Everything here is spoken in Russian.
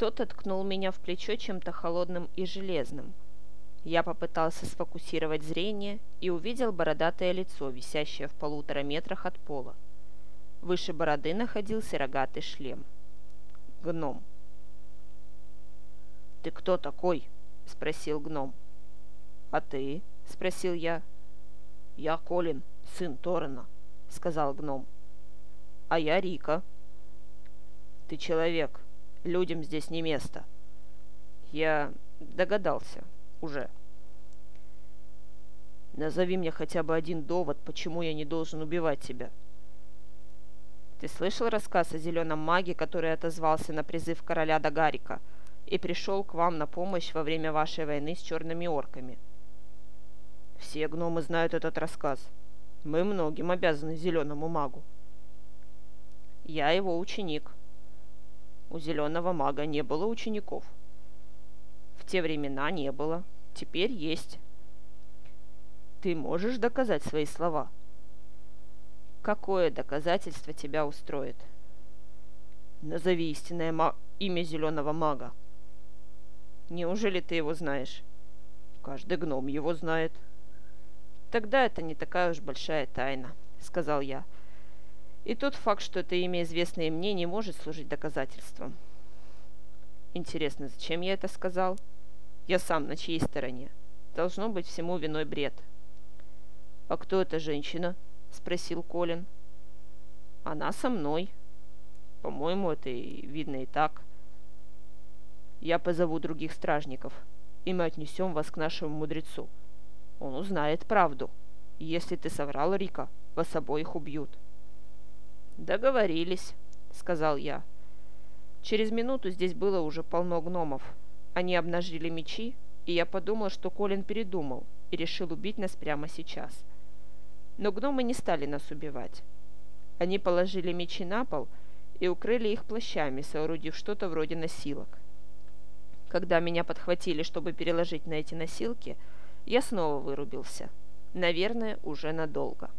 Кто-то ткнул меня в плечо чем-то холодным и железным. Я попытался сфокусировать зрение и увидел бородатое лицо, висящее в полутора метрах от пола. Выше бороды находился рогатый шлем. Гном. «Ты кто такой?» – спросил гном. «А ты?» – спросил я. «Я Колин, сын Торрена», – сказал гном. «А я Рика». «Ты человек. Людям здесь не место». «Я догадался. Уже». «Назови мне хотя бы один довод, почему я не должен убивать тебя». Ты слышал рассказ о зеленом маге, который отозвался на призыв короля Дагарика и пришел к вам на помощь во время вашей войны с черными орками? Все гномы знают этот рассказ. Мы многим обязаны зеленому магу. Я его ученик. У зеленого мага не было учеников. В те времена не было. Теперь есть. Ты можешь доказать свои слова? — Какое доказательство тебя устроит? Назови истинное ма- имя зеленого мага. Неужели ты его знаешь? Каждый гном его знает. Тогда это не такая уж большая тайна, сказал я. И тот факт, что это имя известное мне, не может служить доказательством. Интересно, зачем я это сказал? Я сам на чьей стороне? Должно быть всему виной бред. А кто эта женщина? — спросил Колин. «Она со мной. По-моему, это и видно и так. Я позову других стражников, и мы отнесем вас к нашему мудрецу. Он узнает правду. Если ты соврал, Рика, вас обоих убьют». «Договорились», — сказал я. Через минуту здесь было уже полно гномов. Они обнажили мечи, и я подумал, что Колин передумал и решил убить нас прямо сейчас. — но гномы не стали нас убивать. Они положили мечи на пол и укрыли их плащами, соорудив что-то вроде носилок. Когда меня подхватили, чтобы переложить на эти носилки, я снова вырубился. Наверное, уже надолго.